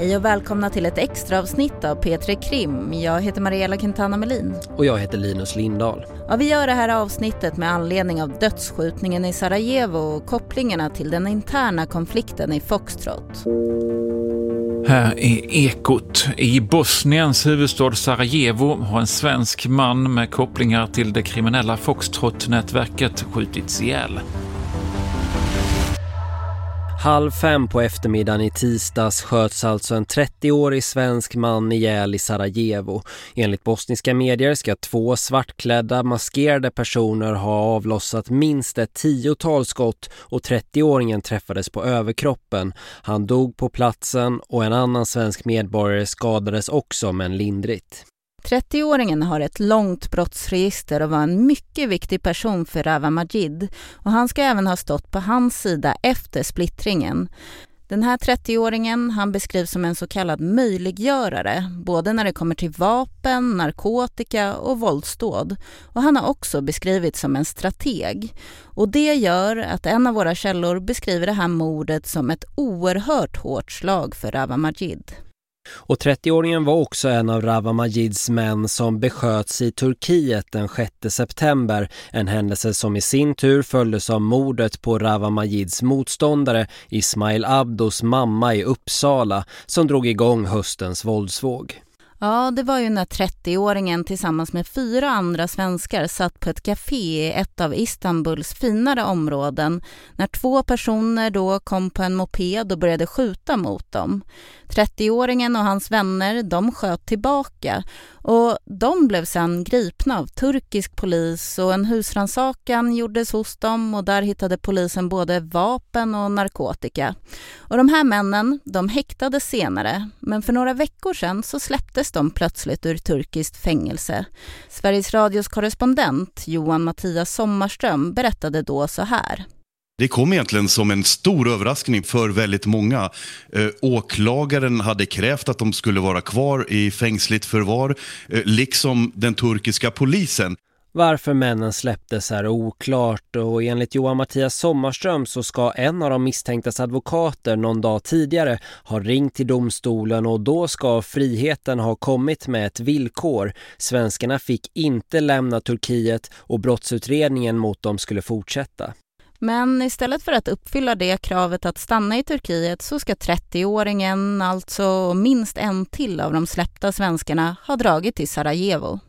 Hej och välkomna till ett extra avsnitt av P3 Krim. Jag heter Mariella Quintana Melin. Och jag heter Linus Lindahl. Ja, vi gör det här avsnittet med anledning av dödsskjutningen i Sarajevo och kopplingarna till den interna konflikten i Foxtrot. Här är Ekot. I Bosniens huvudstad Sarajevo har en svensk man med kopplingar till det kriminella Foxtrot-nätverket skjutits ihjäl. Halv fem på eftermiddagen i tisdags sköts alltså en 30-årig svensk man ihjäl i Sarajevo. Enligt bosniska medier ska två svartklädda maskerade personer ha avlossat minst ett tiotal skott och 30-åringen träffades på överkroppen. Han dog på platsen och en annan svensk medborgare skadades också men lindrigt. 30-åringen har ett långt brottsregister och var en mycket viktig person för Rava Majid och han ska även ha stått på hans sida efter splittringen. Den här 30-åringen han beskrivs som en så kallad möjliggörare, både när det kommer till vapen, narkotika och våldsdåd. Och han har också beskrivits som en strateg. Och det gör att en av våra källor beskriver det här mordet som ett oerhört hårt slag för Rava Majid. Och 30-åringen var också en av Rava Majids män som besköts i Turkiet den 6 september. En händelse som i sin tur följdes av mordet på Rava Majids motståndare Ismail Abdos mamma i Uppsala som drog igång höstens våldsvåg. Ja, det var ju när 30-åringen tillsammans med fyra andra svenskar satt på ett café i ett av Istanbuls finare områden när två personer då kom på en moped och började skjuta mot dem. 30-åringen och hans vänner de sköt tillbaka och de blev sedan gripna av turkisk polis och en husransakan gjordes hos dem och där hittade polisen både vapen och narkotika. Och de här männen de häktades senare men för några veckor sedan så släpptes de plötsligt ur turkiskt fängelse. Sveriges Radios korrespondent Johan Mattias Sommarström berättade då så här. Det kom egentligen som en stor överraskning för väldigt många. Eh, åklagaren hade krävt att de skulle vara kvar i fängsligt förvar, eh, liksom den turkiska polisen. Varför männen släpptes är oklart och enligt Johan Mattias Sommarström så ska en av de misstänktas advokater någon dag tidigare ha ringt till domstolen och då ska friheten ha kommit med ett villkor. Svenskarna fick inte lämna Turkiet och brottsutredningen mot dem skulle fortsätta. Men istället för att uppfylla det kravet att stanna i Turkiet så ska 30-åringen, alltså minst en till av de släppta svenskarna, ha dragit till Sarajevo.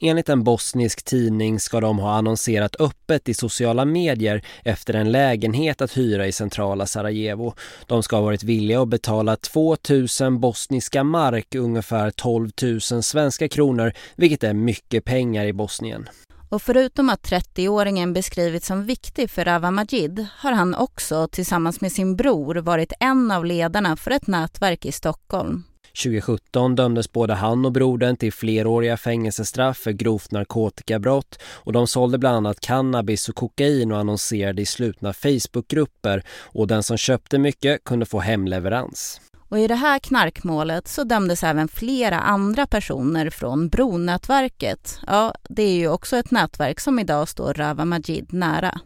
Enligt en bosnisk tidning ska de ha annonserat öppet i sociala medier efter en lägenhet att hyra i centrala Sarajevo. De ska ha varit villiga att betala 2000 bosniska mark, ungefär 12 000 svenska kronor, vilket är mycket pengar i Bosnien. Och förutom att 30-åringen beskrivits som viktig för Rava Majid har han också tillsammans med sin bror varit en av ledarna för ett nätverk i Stockholm. 2017 dömdes både han och brodern till fleråriga fängelsestraff för grovt narkotikabrott och de sålde bland annat cannabis och kokain och annonserade i slutna Facebookgrupper och den som köpte mycket kunde få hemleverans. Och I det här knarkmålet så dömdes även flera andra personer från Bronätverket. Ja, det är ju också ett nätverk som idag står Rava Majid nära.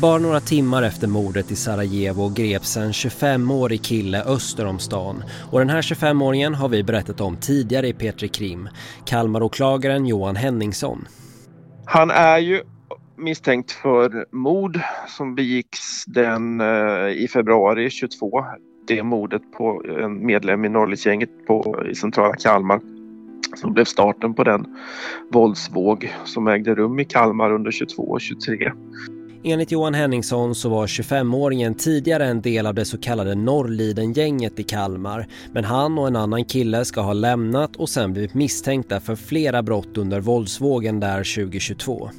Bara några timmar efter mordet i Sarajevo greps en 25-årig kille öster om stan. Och den här 25-åringen har vi berättat om tidigare i Petri Krim. Kalmaråklagaren Johan Henningsson. Han är ju misstänkt för mord som begicks den eh, i februari 22. Det mordet på en medlem i Norrlidsgänget i centrala Kalmar som blev starten på den våldsvåg som ägde rum i Kalmar under 22 och 23. Enligt Johan Henningsson så var 25-åringen tidigare en del av det så kallade Norrliden-gänget i Kalmar. Men han och en annan kille ska ha lämnat och sen blivit misstänkta för flera brott under våldsvågen där 2022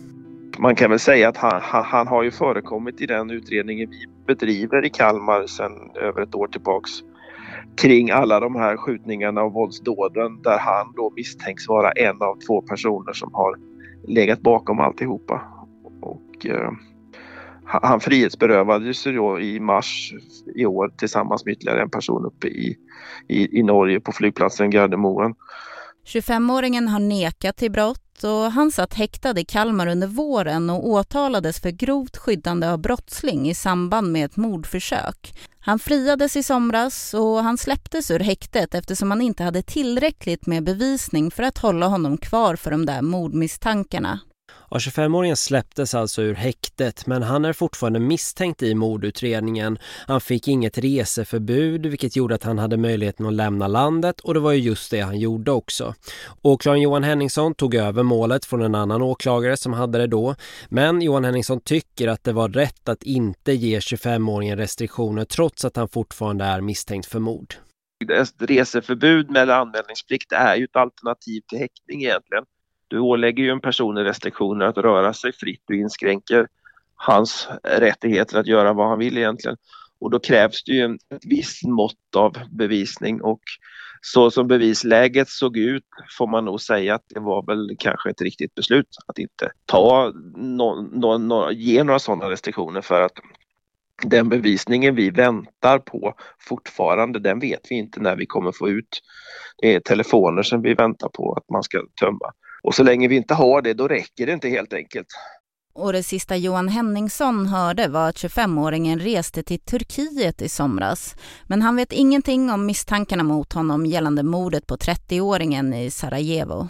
man kan väl säga att han, han, han, har ju förekommit i den utredningen vi bedriver i Kalmar sedan över ett år tillbaks kring alla de här skjutningarna och våldsdåden där han då misstänks vara en av två personer som har legat bakom alltihopa. Och, eh, han frihetsberövades då i mars i år tillsammans med ytterligare en person uppe i, i, i Norge på flygplatsen Gardermoen. 25-åringen har nekat till brott brott och han satt häktad i Kalmar under våren och åtalades för grovt skyddande av brottsling i samband med ett mordförsök. Han friades i somras och han släpptes ur häktet eftersom han inte hade tillräckligt med bevisning för att hålla honom kvar för de där mordmisstankarna. Ja, 25-åringen släpptes alltså ur häktet men han är fortfarande misstänkt i mordutredningen. Han fick inget reseförbud vilket gjorde att han hade möjligheten att lämna landet och det var ju just det han gjorde också. Åklagaren Johan Henningsson tog över målet från en annan åklagare som hade det då. Men Johan Henningsson tycker att det var rätt att inte ge 25-åringen restriktioner trots att han fortfarande är misstänkt för mord. Reseförbud med anmälningsplikt är ju ett alternativ till häktning egentligen. Du ålägger ju en person restriktioner att röra sig fritt. Du inskränker hans rättigheter att göra vad han vill egentligen. Och då krävs det ju ett visst mått av bevisning och så som bevisläget såg ut får man nog säga att det var väl kanske ett riktigt beslut att inte ta no, no, no, ge några sådana restriktioner för att den bevisningen vi väntar på fortfarande, den vet vi inte när vi kommer få ut. Det är telefoner som vi väntar på att man ska tömma. Och så länge vi inte har det, då räcker det inte helt enkelt. Och det sista Johan Henningsson hörde var att 25-åringen reste till Turkiet i somras. Men han vet ingenting om misstankarna mot honom gällande mordet på 30-åringen i Sarajevo.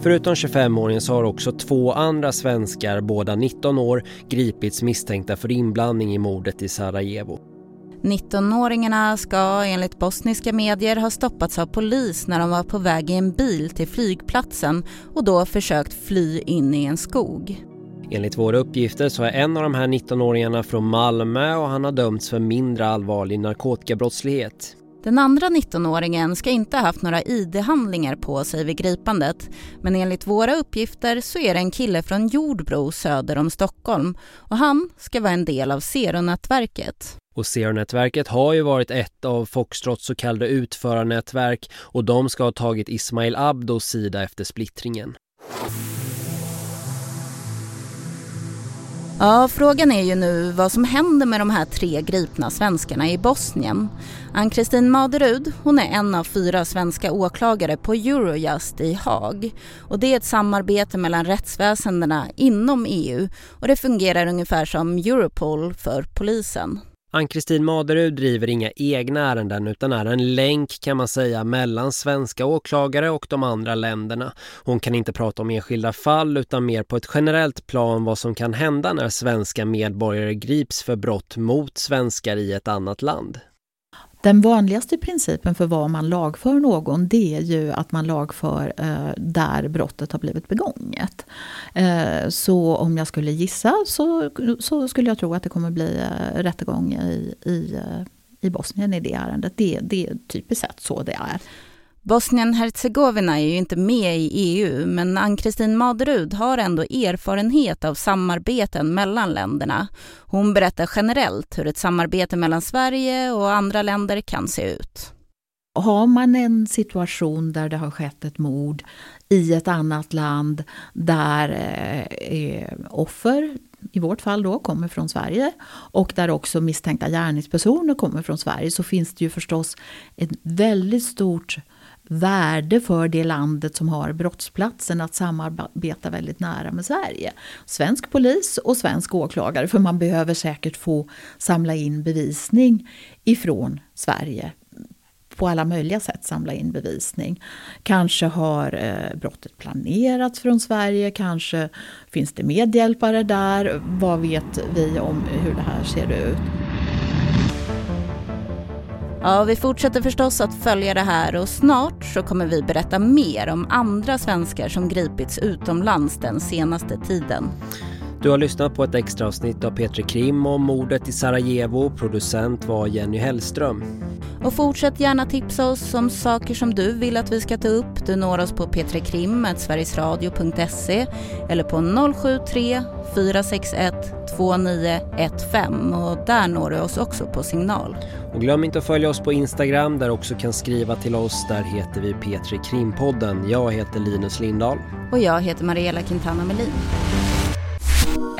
Förutom 25-åringen så har också två andra svenskar, båda 19 år, gripits misstänkta för inblandning i mordet i Sarajevo. 19-åringarna ska enligt bosniska medier ha stoppats av polis när de var på väg i en bil till flygplatsen och då försökt fly in i en skog. Enligt våra uppgifter så är en av de här 19-åringarna från Malmö och han har dömts för mindre allvarlig narkotikabrottslighet. Den andra 19-åringen ska inte ha haft några ID-handlingar på sig vid gripandet men enligt våra uppgifter så är det en kille från Jordbro söder om Stockholm och han ska vara en del av Zero-nätverket. Och Zero-nätverket har ju varit ett av Foxtrots så kallade utförarnätverk och de ska ha tagit Ismail Abdos sida efter splittringen. Ja, frågan är ju nu vad som händer med de här tre gripna svenskarna i Bosnien. Ann-Kristin Maderud, hon är en av fyra svenska åklagare på Eurojust i Haag. Och det är ett samarbete mellan rättsväsendena inom EU och det fungerar ungefär som Europol för polisen. Ann-Kristin Maderud driver inga egna ärenden utan är en länk kan man säga mellan svenska åklagare och de andra länderna. Hon kan inte prata om enskilda fall utan mer på ett generellt plan vad som kan hända när svenska medborgare grips för brott mot svenskar i ett annat land. Den vanligaste principen för var man lagför någon det är ju att man lagför eh, där brottet har blivit begånget. Eh, så om jag skulle gissa så, så skulle jag tro att det kommer bli eh, rättegång i, i, eh, i Bosnien i det ärendet. Det, det är typiskt sett så det är. Bosnien-Hercegovina är ju inte med i EU men Ann-Kristin Maderud har ändå erfarenhet av samarbeten mellan länderna. Hon berättar generellt hur ett samarbete mellan Sverige och andra länder kan se ut. Har man en situation där det har skett ett mord i ett annat land där eh, eh offer i vårt fall då kommer från Sverige och där också misstänkta gärningspersoner kommer från Sverige så finns det ju förstås ett väldigt stort värde för det landet som har brottsplatsen att samarbeta väldigt nära med Sverige. Svensk polis och svensk åklagare, för man behöver säkert få samla in bevisning ifrån Sverige på alla möjliga sätt samla in bevisning. Kanske har eh, brottet planerats från Sverige, kanske finns det medhjälpare där. Vad vet vi om hur det här ser ut? Ja, vi fortsätter förstås att följa det här och snart så kommer vi berätta mer om andra svenskar som gripits utomlands den senaste tiden. Du har lyssnat på ett extra avsnitt av Petri Krim om mordet i Sarajevo. Producent var Jenny Hellström. Och fortsätt gärna tipsa oss om saker som du vill att vi ska ta upp. Du når oss på p3krim.sverigesradio.se eller på 073 461 2915 och där når du oss också på signal. Och glöm inte att följa oss på Instagram där också kan skriva till oss. Där heter vi Petri Krimpodden. Jag heter Linus Lindahl. Och jag heter Mariella Quintana Melin.